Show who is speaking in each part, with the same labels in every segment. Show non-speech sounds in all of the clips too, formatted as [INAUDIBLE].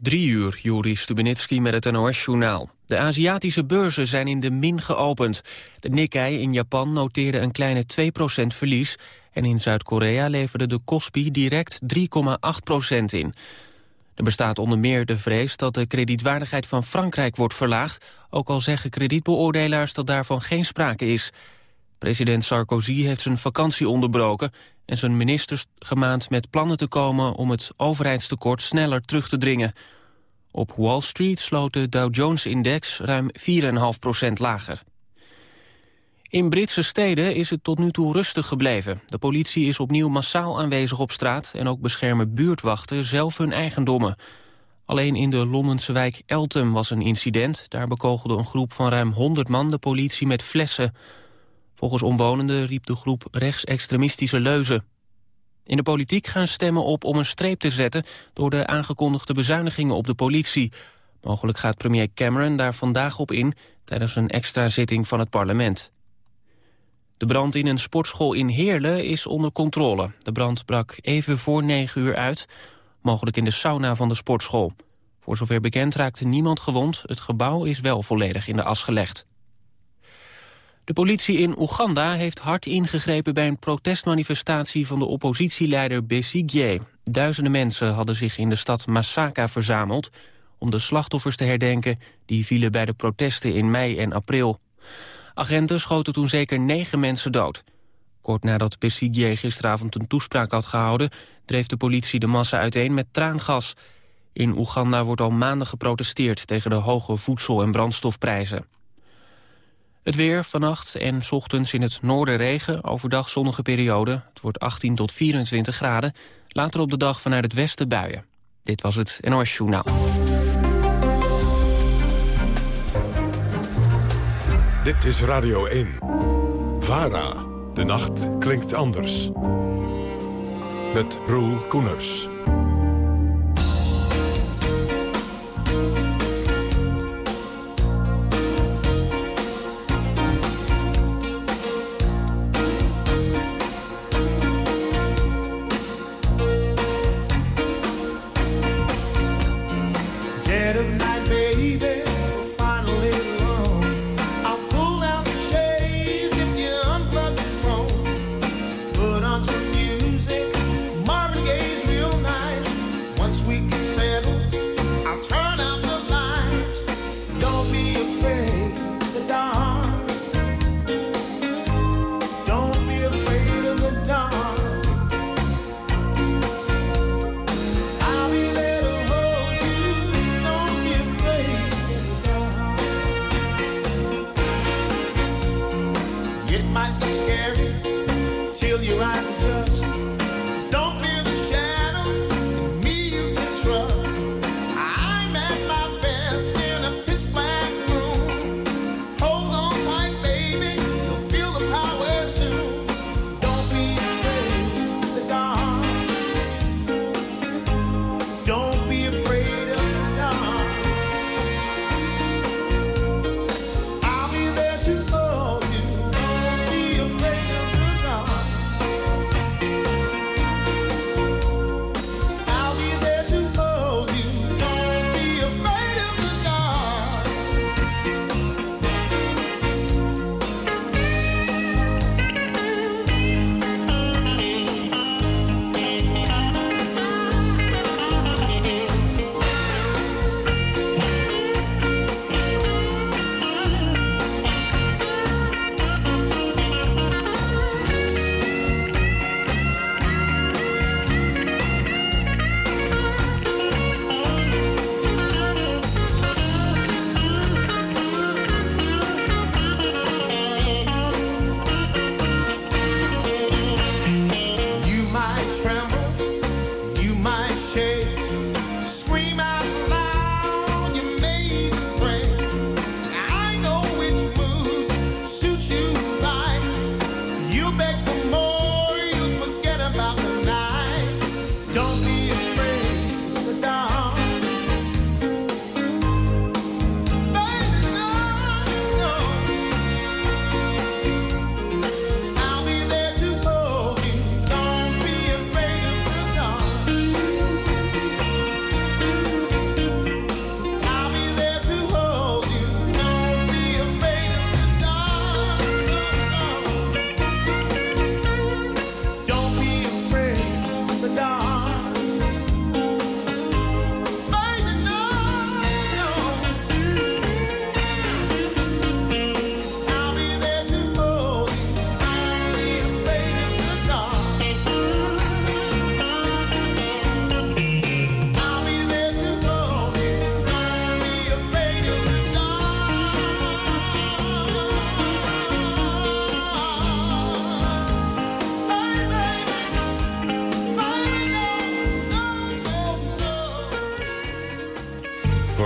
Speaker 1: Drie uur, Juri Stubenitski met het NOS-journaal. De Aziatische beurzen zijn in de min geopend. De Nikkei in Japan noteerde een kleine 2% verlies... en in Zuid-Korea leverde de Kospi direct 3,8% in. Er bestaat onder meer de vrees dat de kredietwaardigheid van Frankrijk wordt verlaagd... ook al zeggen kredietbeoordelaars dat daarvan geen sprake is. President Sarkozy heeft zijn vakantie onderbroken... en zijn ministers gemaand met plannen te komen om het overheidstekort sneller terug te dringen. Op Wall Street sloot de Dow Jones-index ruim 4,5% lager. In Britse steden is het tot nu toe rustig gebleven. De politie is opnieuw massaal aanwezig op straat... en ook beschermen buurtwachten zelf hun eigendommen. Alleen in de Londense wijk Eltham was een incident. Daar bekogelde een groep van ruim 100 man de politie met flessen. Volgens omwonenden riep de groep rechtsextremistische leuzen. In de politiek gaan stemmen op om een streep te zetten... door de aangekondigde bezuinigingen op de politie. Mogelijk gaat premier Cameron daar vandaag op in... tijdens een extra zitting van het parlement. De brand in een sportschool in Heerlen is onder controle. De brand brak even voor negen uur uit, mogelijk in de sauna van de sportschool. Voor zover bekend raakte niemand gewond. Het gebouw is wel volledig in de as gelegd. De politie in Oeganda heeft hard ingegrepen bij een protestmanifestatie van de oppositieleider Besigye. Duizenden mensen hadden zich in de stad Masaka verzameld om de slachtoffers te herdenken die vielen bij de protesten in mei en april. Agenten schoten toen zeker negen mensen dood. Kort nadat Besigye gisteravond een toespraak had gehouden... dreef de politie de massa uiteen met traangas. In Oeganda wordt al maanden geprotesteerd... tegen de hoge voedsel- en brandstofprijzen. Het weer vannacht en ochtends in het noorden regen, overdag zonnige periode. Het wordt 18 tot 24 graden. Later op de dag vanuit het westen buien. Dit was het NOS Journaal.
Speaker 2: Dit is Radio 1. VARA. De nacht klinkt anders. Met Roel Koeners.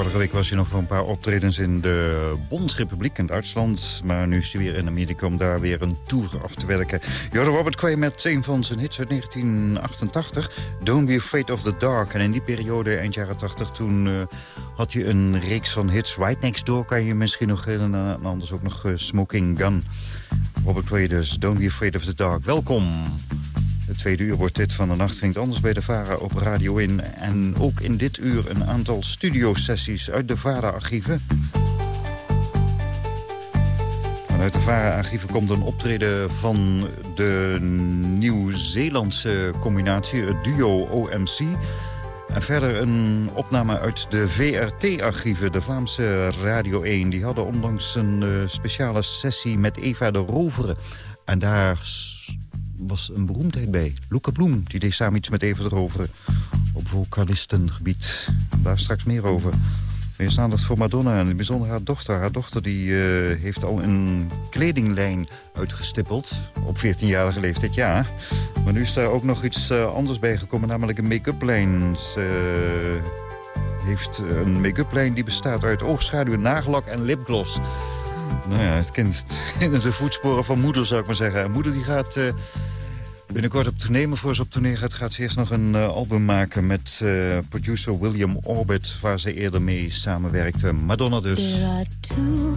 Speaker 3: Vorige week was hij nog voor een paar optredens in de Bondsrepubliek in Duitsland. Maar nu is hij weer in Amerika om daar weer een tour af te werken. Jorde Robert Quay met een van zijn hits uit 1988. Don't Be Afraid of the Dark. En in die periode, eind jaren 80, toen uh, had hij een reeks van hits. Right Next Door kan je misschien nog herinneren. En anders ook nog uh, Smoking Gun. Robert Quay dus, Don't Be Afraid of the Dark. Welkom. Het tweede uur wordt dit van de nacht ging anders bij de VARA op Radio in. En ook in dit uur een aantal studiosessies uit de VARA-archieven. Uit de VARA-archieven komt een optreden van de Nieuw-Zeelandse combinatie, het duo OMC. En verder een opname uit de VRT-archieven, de Vlaamse Radio 1. Die hadden onlangs een uh, speciale sessie met Eva de Roveren. En daar was een beroemdheid bij. Luca Bloem, die deed samen iets met Eva erover op vocalistengebied. Daar straks meer over. Eerst aandacht voor Madonna en bijzonder haar dochter. Haar dochter die, uh, heeft al een kledinglijn uitgestippeld. Op 14-jarige leeftijd, ja. Maar nu is daar ook nog iets uh, anders bij gekomen, namelijk een make-up lijn. Ze uh, heeft een make-up lijn die bestaat uit oogschaduw, nagellak en lipgloss. Nou ja, het kind in de voetsporen van moeder, zou ik maar zeggen. En moeder die gaat binnenkort op tournee. Maar voor ze op tournee gaat, gaat ze eerst nog een uh, album maken... met uh, producer William Orbit, waar ze eerder mee samenwerkte. Madonna dus.
Speaker 4: There are too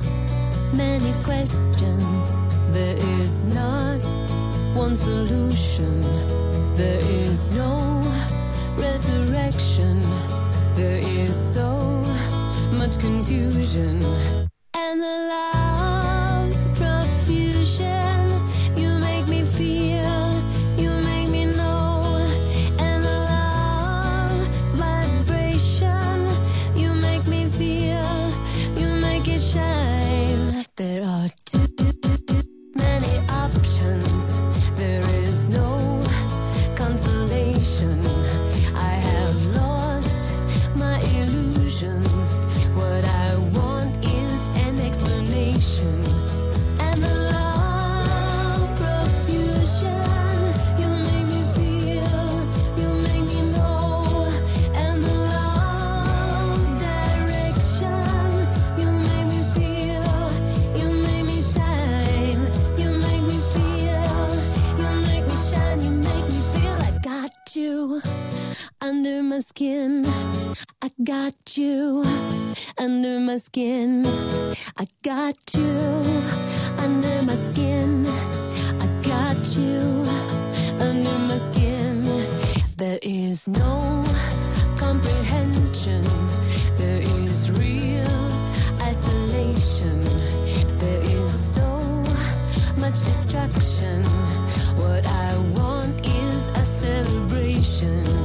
Speaker 4: many questions. There is not one solution. There is no resurrection. There is so much confusion. And the love skin. I got you under my skin. I got you under my skin. I got you under my skin. There is no comprehension. There is real isolation. There is so much destruction. What I want is a celebration.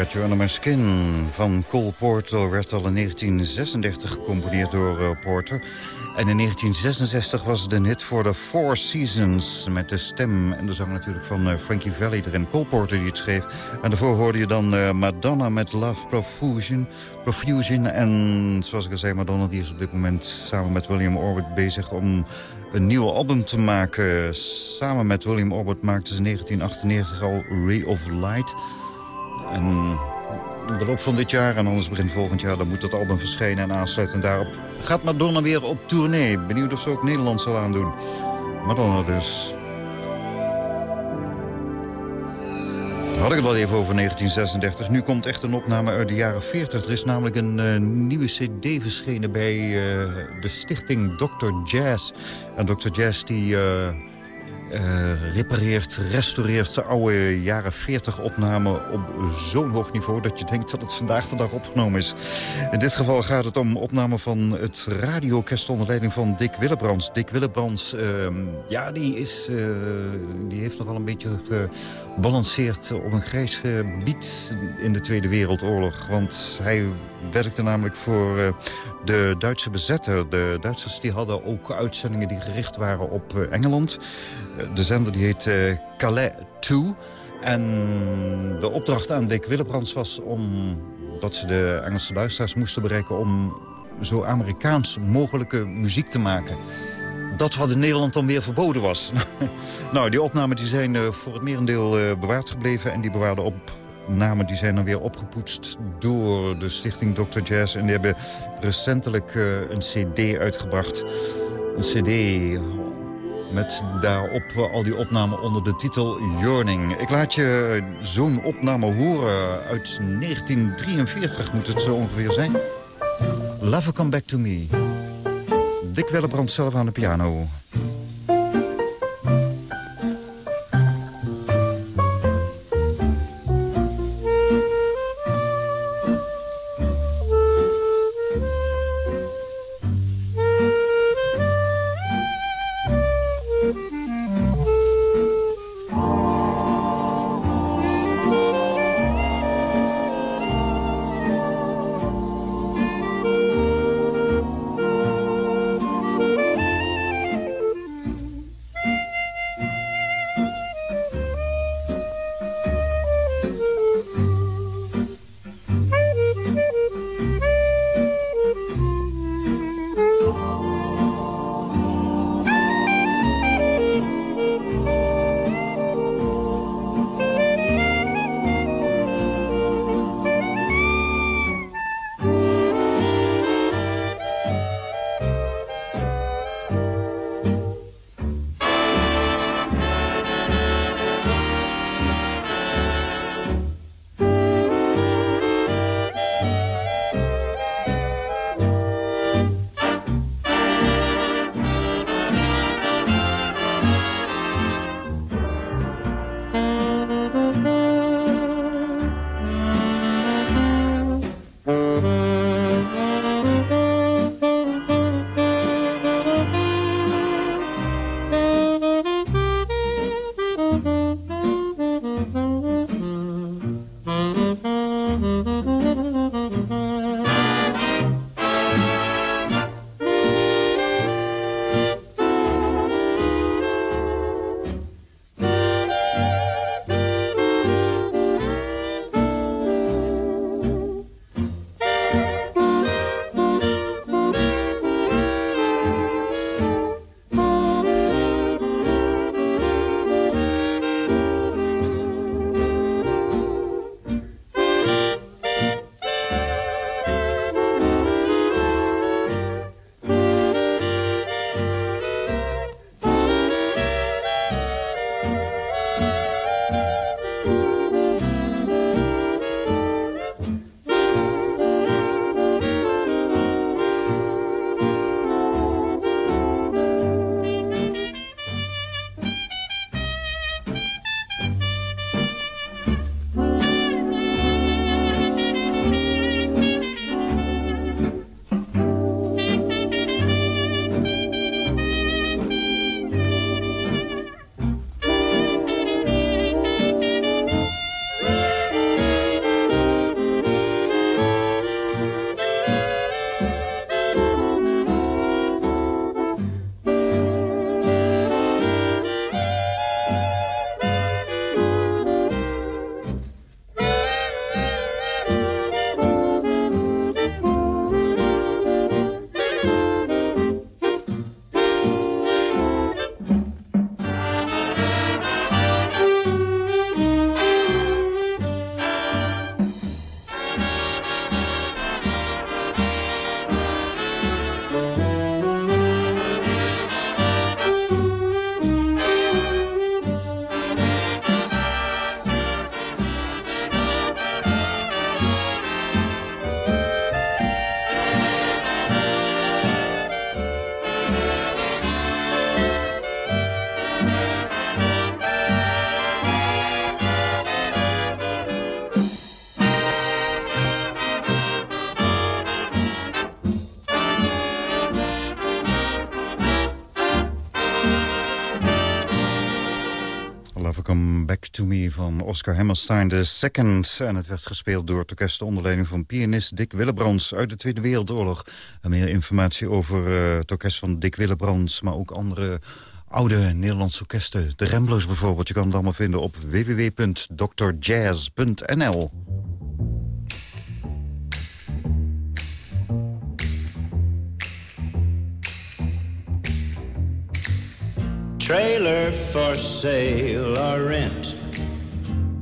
Speaker 4: Got You Under My Skin
Speaker 3: van Cole Porter werd al in 1936 gecomponeerd door uh, Porter. En in 1966 was het een hit voor de Four Seasons... met de stem en de zang natuurlijk van uh, Frankie Valli erin. Cole Porter die het schreef. En daarvoor hoorde je dan uh, Madonna met Love Profusion. Profusion. En zoals ik al zei, Madonna die is op dit moment samen met William Orbit bezig... om een nieuw album te maken. Samen met William Orbit maakte ze in 1998 al Ray of Light... En de loop van dit jaar en anders begin volgend jaar... dan moet dat album verschijnen en aansluiten. daarop gaat Madonna weer op tournee. Benieuwd of ze ook Nederland zal aandoen. Madonna dus. Had ik het al even over 1936. Nu komt echt een opname uit de jaren 40. Er is namelijk een uh, nieuwe cd verschenen bij uh, de stichting Dr. Jazz. En Dr. Jazz die... Uh, uh, repareert, restaureert de oude jaren 40 opname op zo'n hoog niveau... dat je denkt dat het vandaag de dag opgenomen is. In dit geval gaat het om opname van het radioorkest onder leiding van Dick Willebrands. Dick Willebrands, uh, ja, die, is, uh, die heeft nogal een beetje gebalanceerd op een grijs gebied in de Tweede Wereldoorlog. Want hij werkte namelijk voor uh, de Duitse bezetter. De Duitsers die hadden ook uitzendingen die gericht waren op uh, Engeland. Uh, de zender die heet Calais 2. En de opdracht aan Dick Willebrands was om dat ze de Engelse luisteraars moesten bereiken... om zo Amerikaans mogelijke muziek te maken. Dat wat in Nederland dan weer verboden was. [LAUGHS] nou, die opnamen die zijn voor het merendeel bewaard gebleven... en die bewaarden op namen die zijn dan weer opgepoetst door de stichting Dr. Jazz. En die hebben recentelijk uh, een cd uitgebracht. Een cd met daarop uh, al die opnamen onder de titel Yearning. Ik laat je zo'n opname horen uit 1943 moet het zo ongeveer zijn. Love Come Back To Me. Dick Wellebrand zelf aan de piano. Van Oscar Hammerstein de second. En het werd gespeeld door het orkest onder leiding van pianist Dick Willebrands uit de Tweede Wereldoorlog. En meer informatie over uh, het orkest van Dick Willebrands, maar ook andere oude Nederlandse orkesten. De Ramblers bijvoorbeeld, je kan het allemaal vinden op www.drjazz.nl.
Speaker 5: Trailer for sale or rent.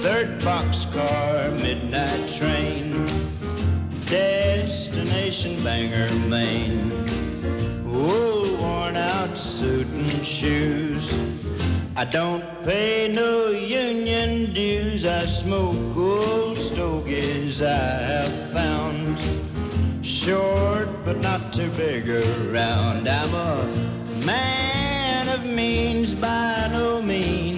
Speaker 5: Third boxcar, midnight train, destination Bangor, Maine. Old worn out suit and shoes. I don't pay no union dues. I smoke old stogies I have found. Short but not too big around. I'm a man of means by no means.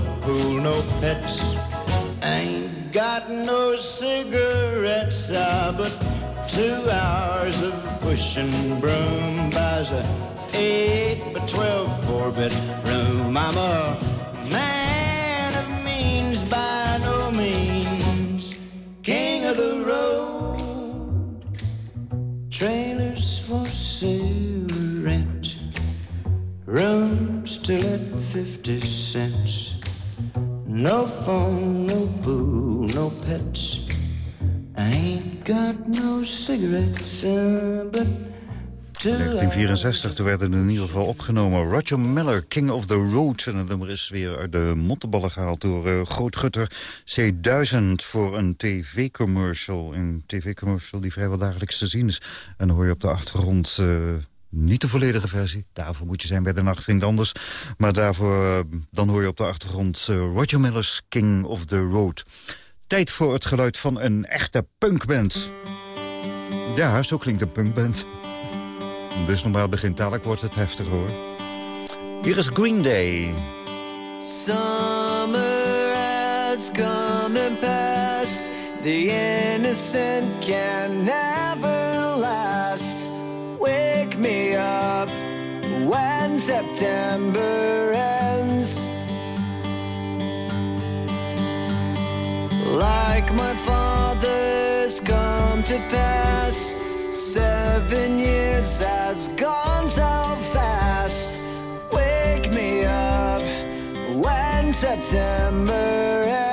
Speaker 5: pool, no pets. Ain't got no cigarettes, ah, but two hours of pushing broom buys a eight by twelve four bit room. I'm a man of means by no means, king of the road. Trailers for sale rent, rooms to let fifty cents. No phone, no pool, no pets. I ain't got no cigarettes, uh, but two
Speaker 3: 1964, toen werden er in ieder geval opgenomen. Roger Miller, King of the Road. En het nummer is weer uit de mottenballen gehaald door uh, Grootgutter C1000... voor een tv-commercial. Een tv-commercial die vrijwel dagelijks te zien is. En dan hoor je op de achtergrond... Uh, niet de volledige versie. Daarvoor moet je zijn bij de Nacht Vindt Anders. Maar daarvoor, uh, dan hoor je op de achtergrond uh, Roger Miller's King of the Road. Tijd voor het geluid van een echte punkband. Ja, zo klinkt een punkband. Dus normaal begint dadelijk wordt het heftiger hoor. Hier is Green Day.
Speaker 6: Summer has come and passed. The innocent can never last. Me up when September ends. Like my father's come to pass. Seven years has gone so fast. Wake me up when September ends.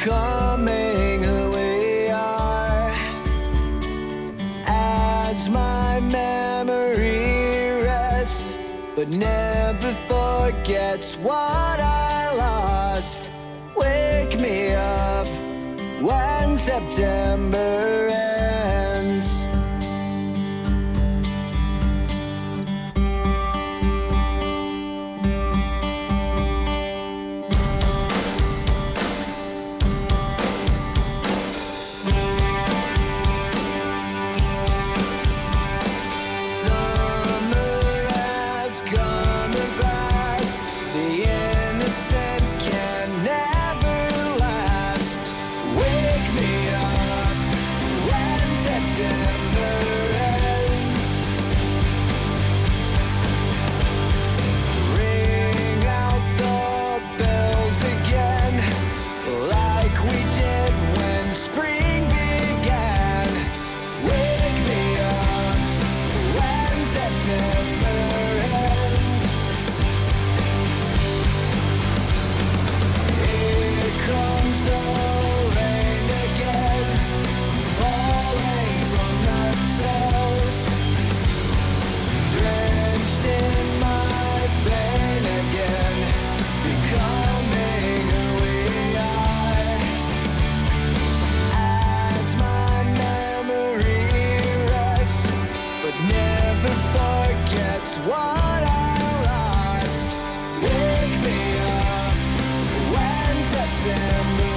Speaker 6: Becoming who we are. As my memory rests, but never forgets what I lost. Wake me up when September ends. September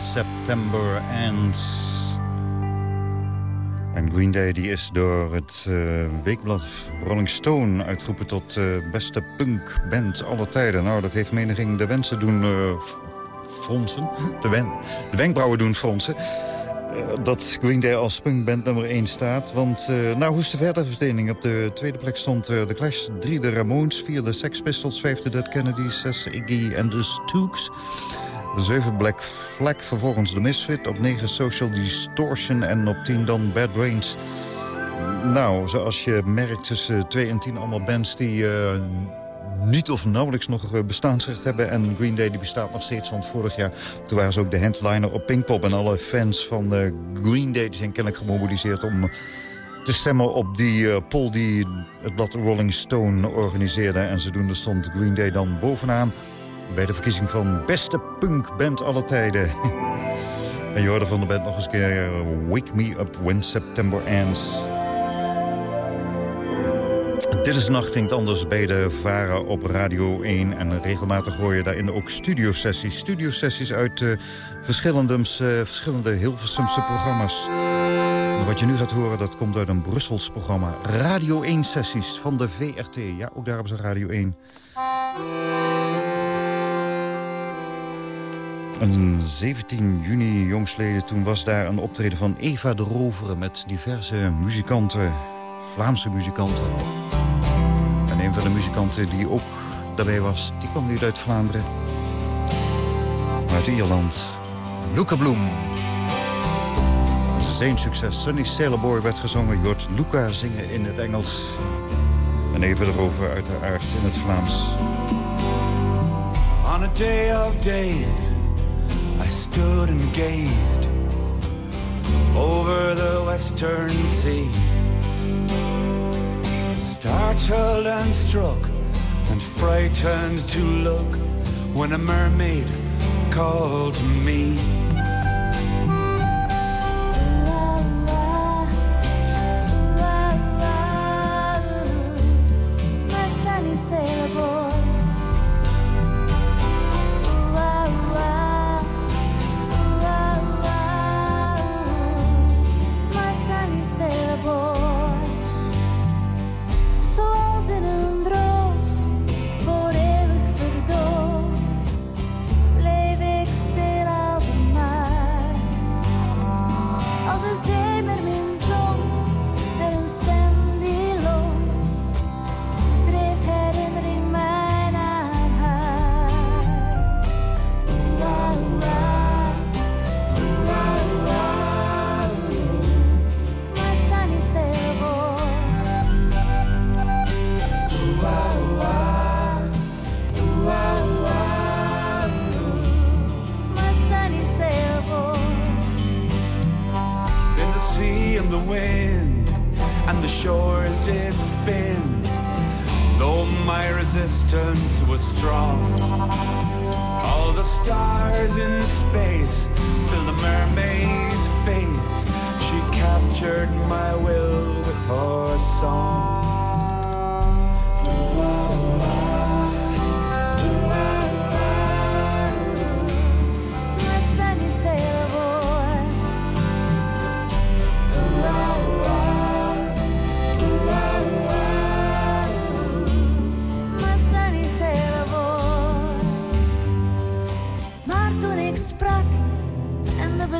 Speaker 6: September Ends.
Speaker 3: En Green Day die is door het eh, weekblad Rolling Stone uitgeroepen tot eh, beste punkband aller tijden. Nou, dat heeft meniging de wensen doen eh, fronsen. [LAUGHS] De, wen de wenkbrauwen doen fronsen. Dat Green Day als punkband nummer 1 staat. Want nou, hoe is de verdeling? Op de tweede plek stond eh, The Clash, 3 de Ramones, 4 de Sex Pistols, 5 de Dead Kennedys, 6 Iggy en de Stooks. De 7 Black Flag, vervolgens The Misfit. Op 9 Social Distortion en op 10 dan Bad Brains. Nou, zoals je merkt tussen 2 en 10 allemaal bands die... eh, niet of nauwelijks nog eh, bestaansrecht hebben. En Green Day die bestaat nog steeds, want vorig jaar... toen waren ze ook de headliner op Pinkpop. En alle fans van eh, Green Day zijn kennelijk gemobiliseerd... om te stemmen op die poll die het blad Rolling Stone organiseerde. En zodoende stond Green Day dan bovenaan... bij de verkiezing van beste punkband aller tijden. [LAUGHS] en je hoorde van de band nog eens een keer... eh, Wake Me Up When September Ends... Dit is Nacht Klinkt Anders bij de Varen op Radio 1. En regelmatig hoor je daarin ook studiosessies. Studiosessies uit eh, verschillende, eh, verschillende Hilversumse programma's. Wat je nu gaat horen, dat komt uit een Brussels programma. Radio 1 sessies van de VRT. Ja, ook daar hebben ze Radio 1. En 17 juni jongstleden, toen was daar een optreden van Eva de Rovere... met diverse muzikanten, Vlaamse muzikanten. En een van de muzikanten die ook daarbij was, die kwam niet uit Vlaanderen. Uit Ierland. Luca Bloem. Zijn succes, Sunny Sailor werd gezongen. Je Luca zingen in het Engels. En even erover uiteraard in het Vlaams.
Speaker 7: On a day of days, I stood and gazed over the western sea. Startled and struck and frightened to look when a mermaid called to me.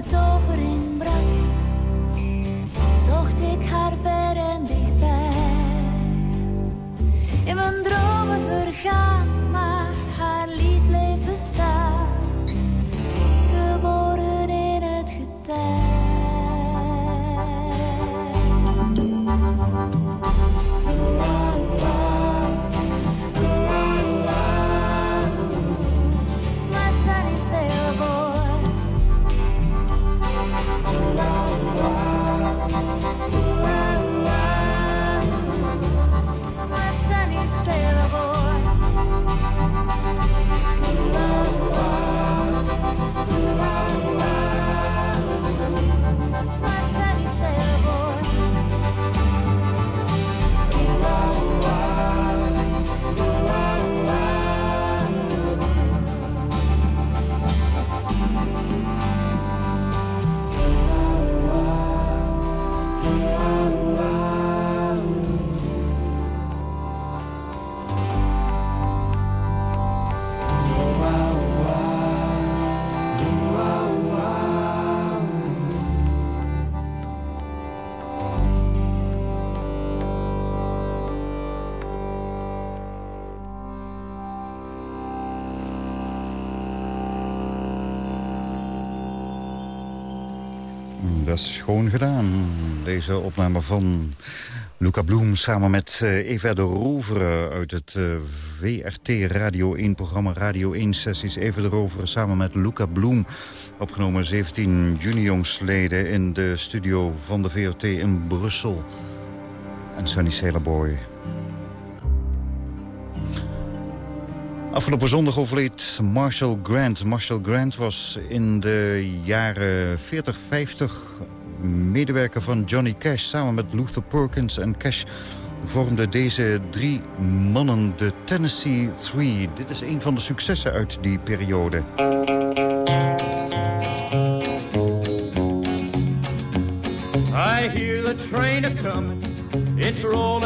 Speaker 3: toveren. Is schoon gedaan. Deze opname van Luca Bloem samen met eh, Eva de Rovere... uit het eh, VRT Radio 1-programma Radio 1-sessies. Eva de Rovere samen met Luca Bloem. Opgenomen 17 juni jongsleden in de studio van de VRT in Brussel. En Sunny Sailor Boy. Afgelopen zondag overleed Marshall Grant. Marshall Grant was in de jaren 40, 50 medewerker van Johnny Cash. Samen met Luther Perkins en Cash vormden deze drie mannen de Tennessee Three. Dit is een van de successen uit die periode.
Speaker 8: I hear the train a comin', it's rolling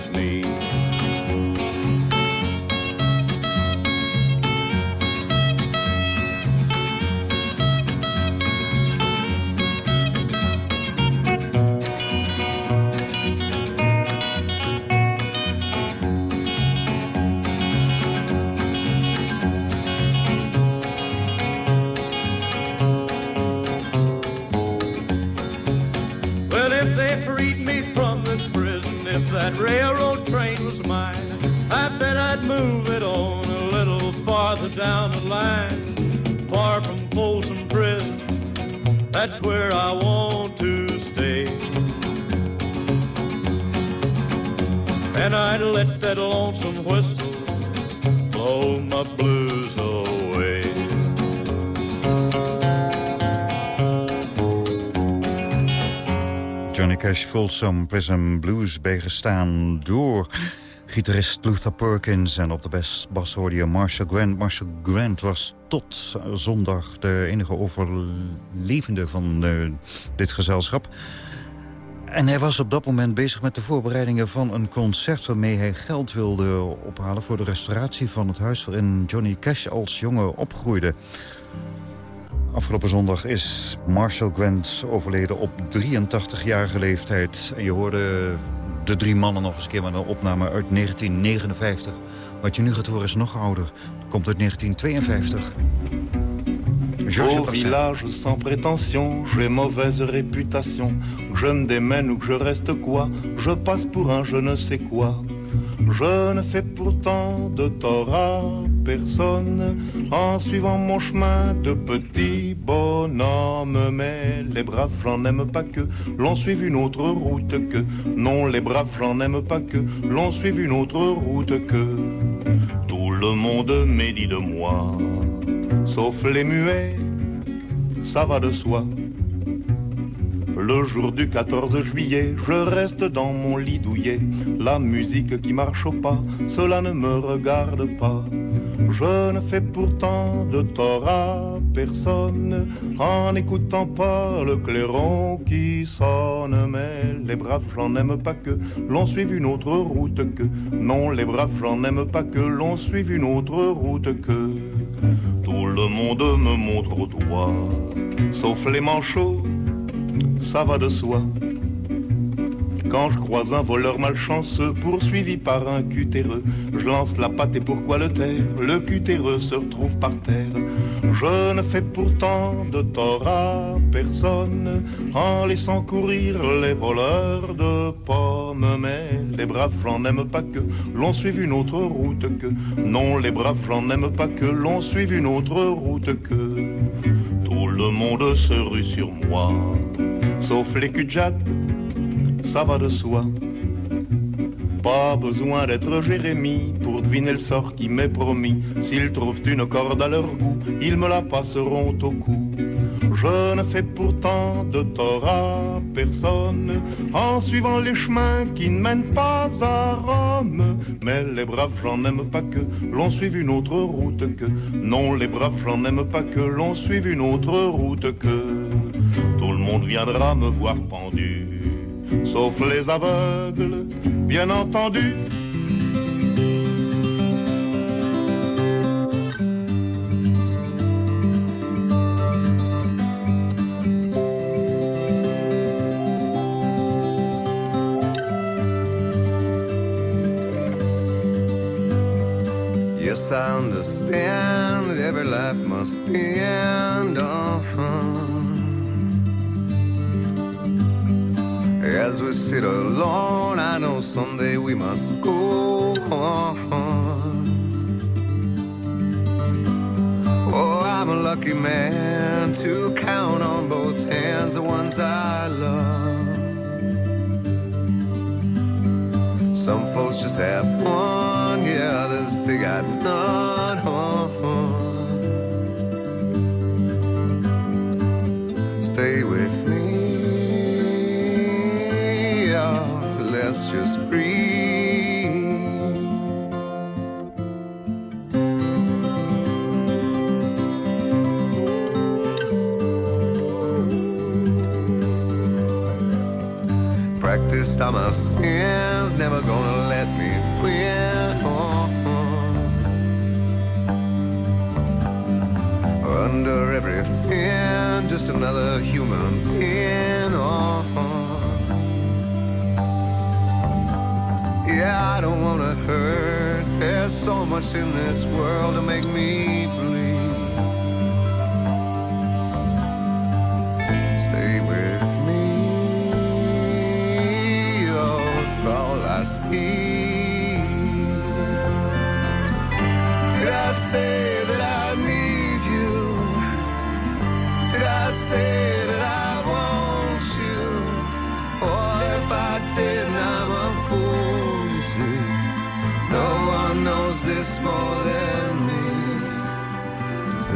Speaker 8: line, far from Folsom Prison. That's where I want to stay. And I'd let that lonesome whistle blow my blues away.
Speaker 3: Johnny Cash Folsom Prison Blues bijgestaan door gitarist Luther Perkins. En op de bas, bas hoorde je Marshall Grant. Marshall Grant was tot zondag de enige overlevende van uh, dit gezelschap. En hij was op dat moment bezig met de voorbereidingen van een concert... waarmee hij geld wilde ophalen voor de restauratie van het huis... waarin Johnny Cash als jongen opgroeide. Afgelopen zondag is Marshall Grant overleden op 83-jarige leeftijd. En je hoorde de drie mannen nog eens keer met een opname uit 1959. Wat je nu gaat horen is nog ouder. Komt uit 1952.
Speaker 9: Au village sans prétention, j'ai mauvaise réputation. Je me démène ou que je reste quoi, je passe pour un je ne sais quoi. Je ne fais pourtant de tort à personne en suivant mon chemin de petit bonhomme. Mais les braves, j'en aime pas que l'on suive une autre route que. Non, les braves, j'en aime pas que l'on suive une autre route que. Tout le monde médit de moi, sauf les muets, ça va de soi. Le jour du 14 juillet, je reste dans mon lit douillet. La musique qui marche au pas, cela ne me regarde pas. Je ne fais pourtant de tort à personne en n'écoutant pas le clairon qui sonne. Mais les braves, j'en aime pas que l'on suive une autre route que. Non, les braves, j'en aime pas que l'on suive une autre route que. Tout le monde me montre au doigt, sauf les manchots ça va de soi. Quand je croise un voleur malchanceux poursuivi par un cutéreux, je lance la patte et pourquoi le taire? Le cutéreux se retrouve par terre. Je ne fais pourtant de tort à personne en laissant courir les voleurs de pommes. Mais les braves, j'en aime pas que l'on suive une autre route que. Non, les braves, j'en aime pas que l'on suive une autre route que. Le monde se rue sur moi sauf les cul ça va de soi. Pas besoin d'être Jérémie pour deviner le sort qui m'est promis. S'ils trouvent une corde à leur goût, ils me la passeront au cou. Je ne fais pourtant de tort en suivant les chemins qui ne mènent pas à Rome. Mais les braves, j'en aime pas que l'on suive une autre route que. Non, les braves, j'en aime pas que l'on suive une autre route que. Tout le monde viendra me voir pendu, sauf les aveugles, bien entendu.
Speaker 10: I understand that every life must end. Uh-huh. As we sit alone, I know someday we must go on. Oh, I'm a lucky man to count on both hands the ones I love. Some folks just have one, they got none. Stay hurt. There's so much in this world to make me bleed. Stay with me, you're all I see. more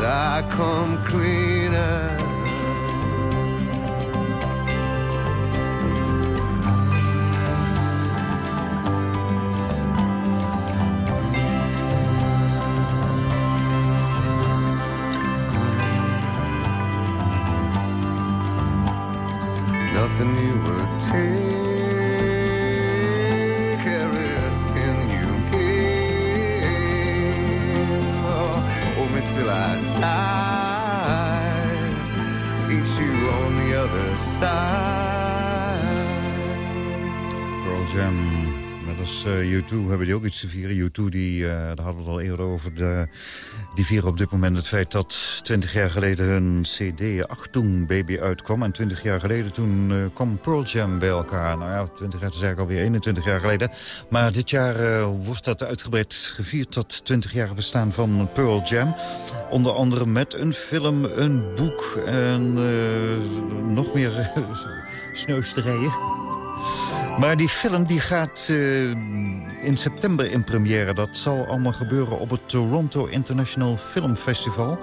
Speaker 10: I come cleaner. On the other side.
Speaker 3: Pearl Jam. Net als eh, U2 hebben die ook iets te vieren. U2, die, eh, daar hadden we het al eerder over. De, die vieren op dit moment het feit dat 20 jaar geleden hun cd Achtung Baby uitkwam. En 20 jaar geleden toen uh, kwam Pearl Jam bij elkaar. Nou ja, 20 jaar is eigenlijk alweer 21 jaar geleden. Maar dit jaar wordt dat uitgebreid gevierd tot 20 jaar bestaan van Pearl Jam. Onder andere met een film, een boek en nog meer [LAUGHS] sneusterijen. Maar die film die gaat uh, in september in première. Dat zal allemaal gebeuren op het Toronto International Film Festival.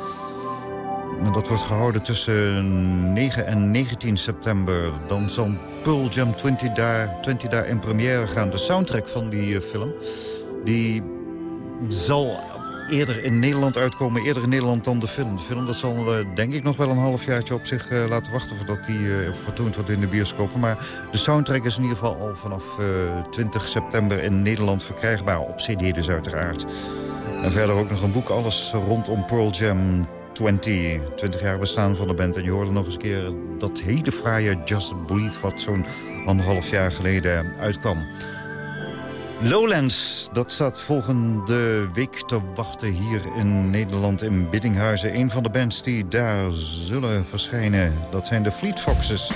Speaker 3: Dat wordt gehouden tussen 9 en 19 september. Dan zal Pearl Jam 20 daar, 20 daar in première gaan. De soundtrack van die uh, film die zal eerder in Nederland uitkomen. Eerder in Nederland dan de film. De film dat zal uh, denk ik nog wel een halfjaartje op zich uh, laten wachten... voordat die uh, vertoond wordt in de bioscopen. Maar de soundtrack is in ieder geval al vanaf 20 september in Nederland verkrijgbaar. Op cd dus uiteraard. En verder ook nog een boek. Alles rondom Pearl Jam 20. 20 jaar bestaan van de band. En je hoorde nog eens een keer dat hele fraaie Just Breathe... wat zo'n anderhalf jaar geleden uitkwam. Lowlands, dat staat volgende week te wachten hier in Nederland in Biddinghuizen. Een van de bands die daar zullen verschijnen, dat zijn de Fleet Foxes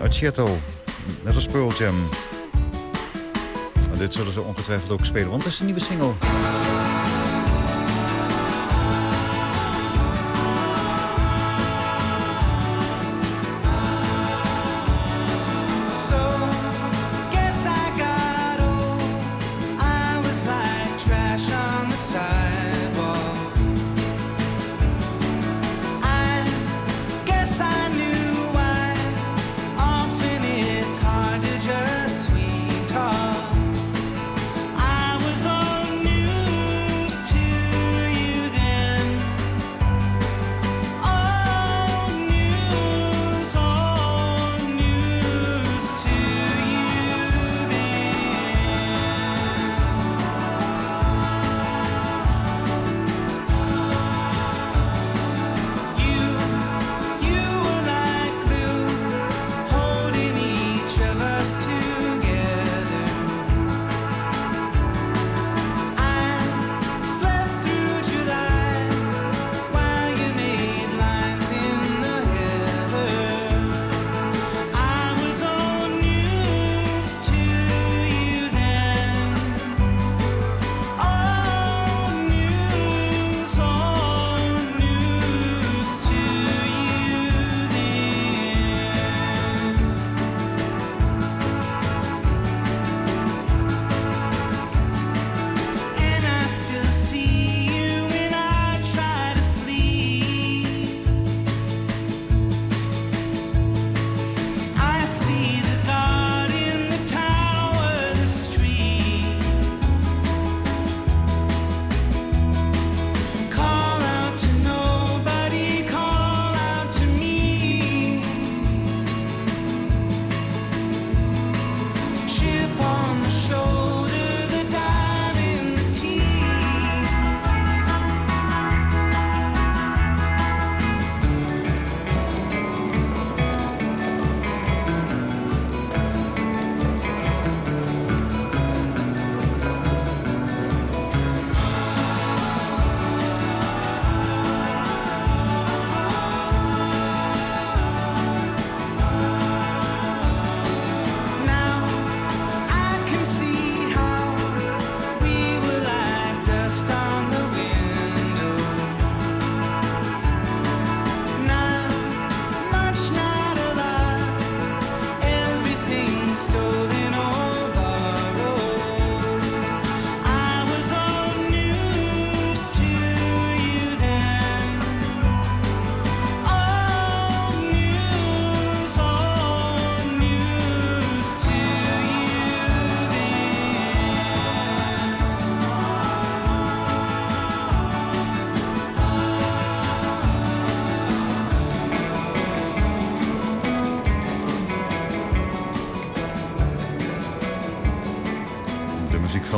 Speaker 3: uit Seattle. Net als Pearl Jam. En dit zullen ze ongetwijfeld ook spelen, want het is een nieuwe single.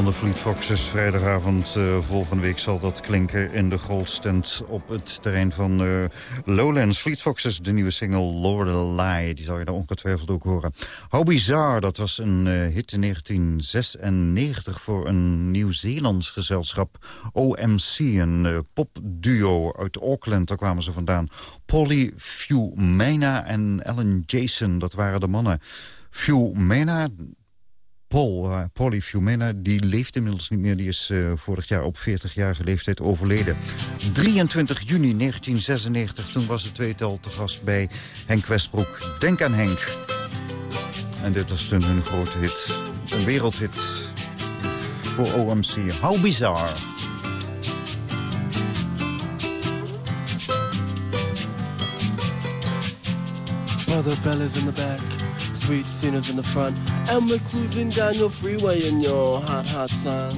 Speaker 3: De Fleet Foxes. Vrijdagavond uh, volgende week zal dat klinken in de Goldstand op het terrein van uh, Lowlands. Fleet Foxes, de nieuwe single Lorelei, die zal je daar ongetwijfeld ook horen. How Bizarre, dat was een uh, hit in 1996 voor een Nieuw-Zeelands gezelschap. OMC, een popduo uit Auckland, daar kwamen ze vandaan. Polly Fumena en Ellen Jason, dat waren de mannen. Fumena, Paul, uh, Polly Fiumena, die leeft inmiddels niet meer. Die is uh, vorig jaar op 40-jarige leeftijd overleden. 23 juni 1996, toen was het tweetal te gast bij Henk Westbroek. Denk aan Henk. En dit was toen hun grote hit. Een wereldhit voor OMC. How bizarre.
Speaker 11: Brother Bella's in the back. Sweet sinners in the front. And we're cruising down your freeway in your hot, hot sun.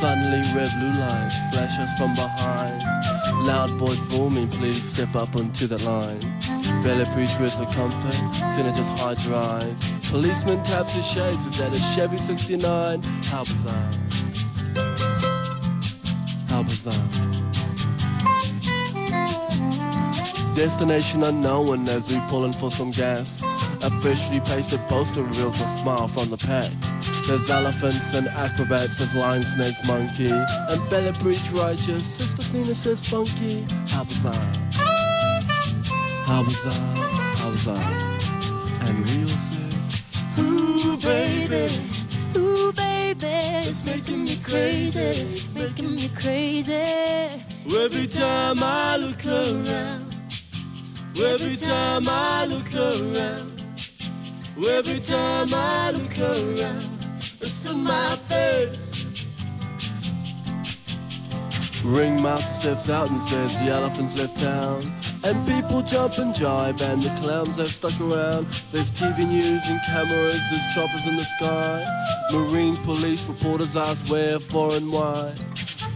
Speaker 11: Suddenly red blue lights flash us from behind. Loud voice booming, please step up onto the line. Belly preach with the comfort, hides your eyes. Policeman taps his shades, is that a Chevy 69? How bizarre. How bizarre. Destination unknown as we pulling for some gas. Officially pasted poster reveals a smile from the pack. There's elephants and acrobats, there's lion, snakes, monkey, and belly preach righteous. Sister Cena says funky. How bizarre. How bizarre. How bizarre. And Rio said, Ooh, baby.
Speaker 4: Ooh, baby. It's making me crazy. Making me crazy.
Speaker 11: Every time I look around. Every time I look around. Every time I look around, it's in my face. Ringmaster steps out and says the elephants left town. And people jump and jive, and the clowns have stuck around. There's TV news and cameras, there's choppers in the sky. Marine police reporters ask where, for and wide.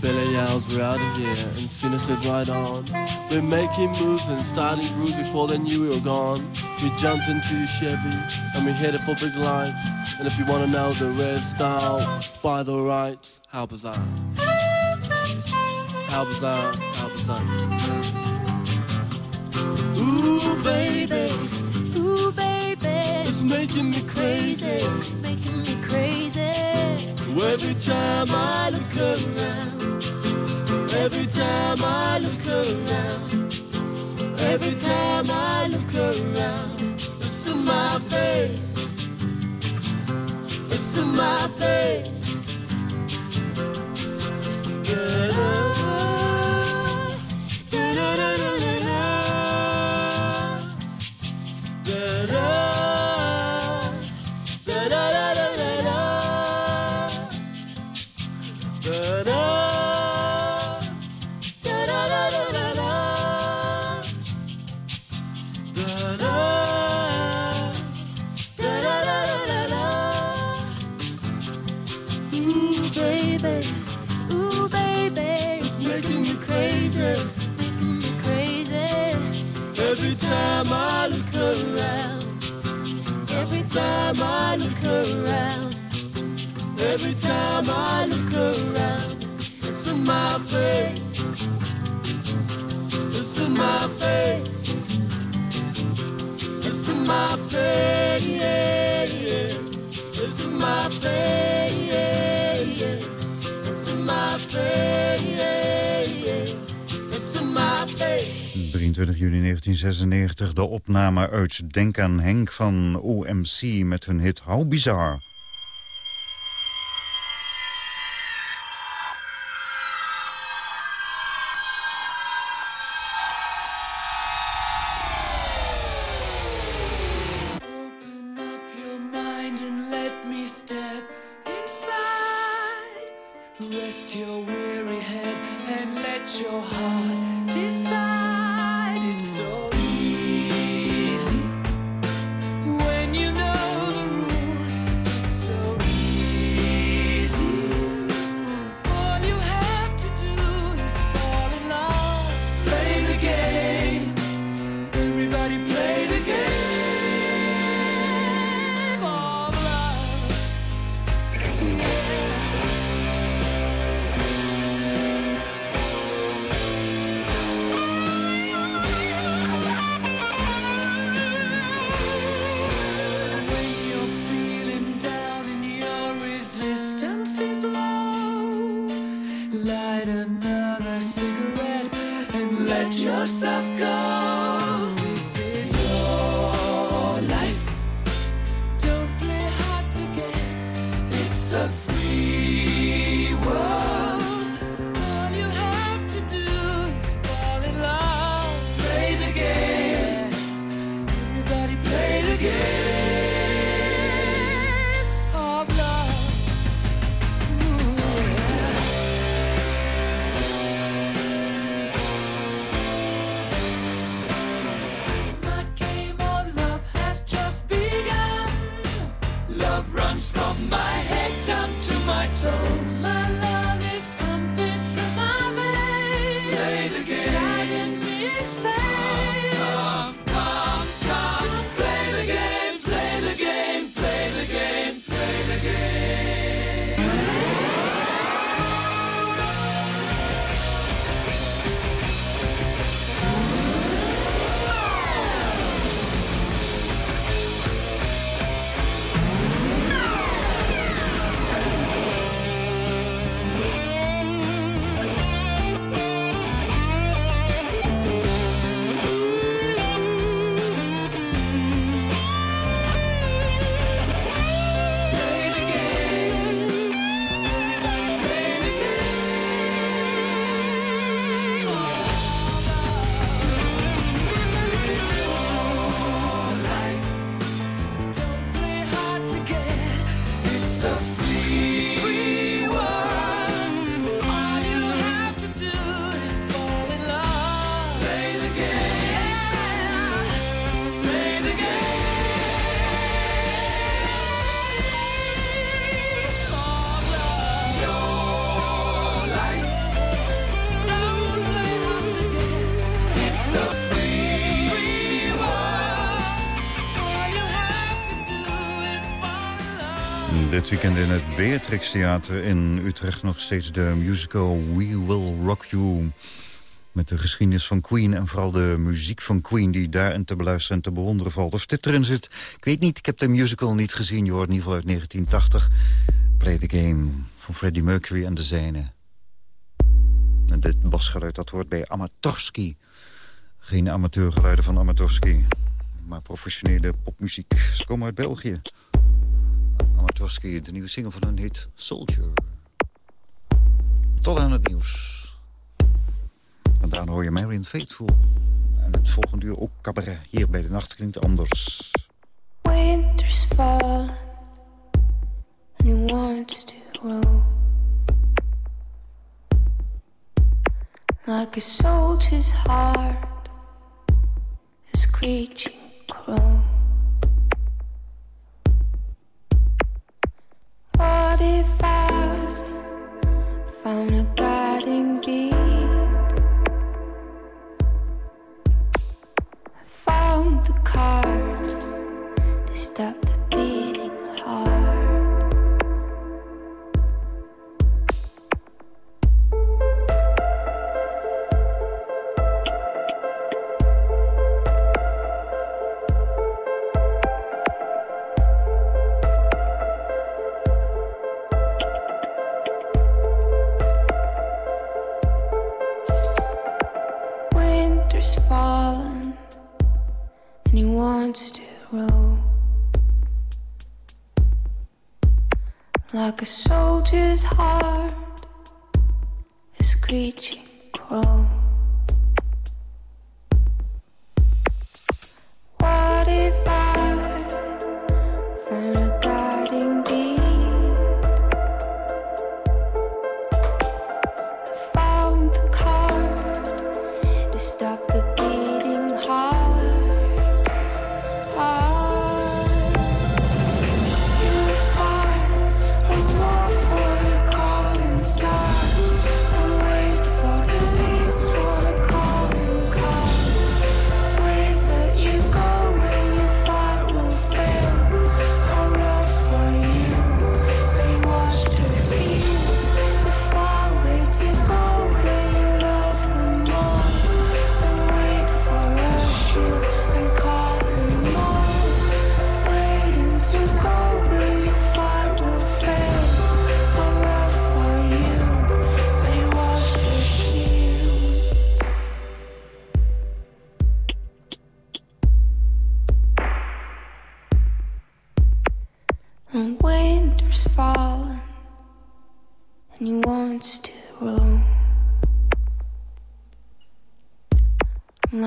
Speaker 11: Billy yells, we're out of here, and Sinner says right on. We're making moves and starting grooves before they knew we were gone. We jumped into Chevy, and we headed for big lights. And if you wanna know the rest, I'll buy the rights. How bizarre. How bizarre, how bizarre. Ooh, baby.
Speaker 4: Ooh, baby.
Speaker 11: It's making me crazy.
Speaker 4: Making me crazy.
Speaker 11: Every time I look around. Every time I look around, every time I look around, it's in my face, it's in my face. Every time I look around, every time I look around, it's in my face, it's in my face, it's in my face, yeah, it's in my face, yeah, yeah. it's in my face, yeah, yeah. it's in my face.
Speaker 3: 20 juni 1996 de opname uit Denk aan Henk van OMC met hun hit How Bizarre.
Speaker 12: Rest your weary head and let your heart
Speaker 3: Dit weekend in het Beatrix Theater in Utrecht nog steeds de musical We Will Rock You. Met de geschiedenis van Queen en vooral de muziek van Queen... die daarin te beluisteren en te bewonderen valt. Of dit erin zit, ik weet niet, ik heb de musical niet gezien. Je hoort in ieder geval uit 1980. Play the Game van Freddie Mercury en de zijne. En dit basgeluid, dat hoort bij Amatorski. Geen amateurgeluiden van Amatorski, maar professionele popmuziek. Ze komen uit België. Amatorski, de nieuwe single van hun heet Soldier. Tot aan het nieuws. En daarna hoor je Marion Faithful. En het volgende uur ook cabaret. Hier bij de nacht klinkt anders.
Speaker 13: Winter's fallen and he wants to grow like a soldier's heart, a screeching crow.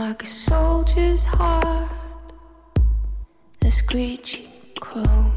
Speaker 13: Like a soldier's heart, a screeching crow.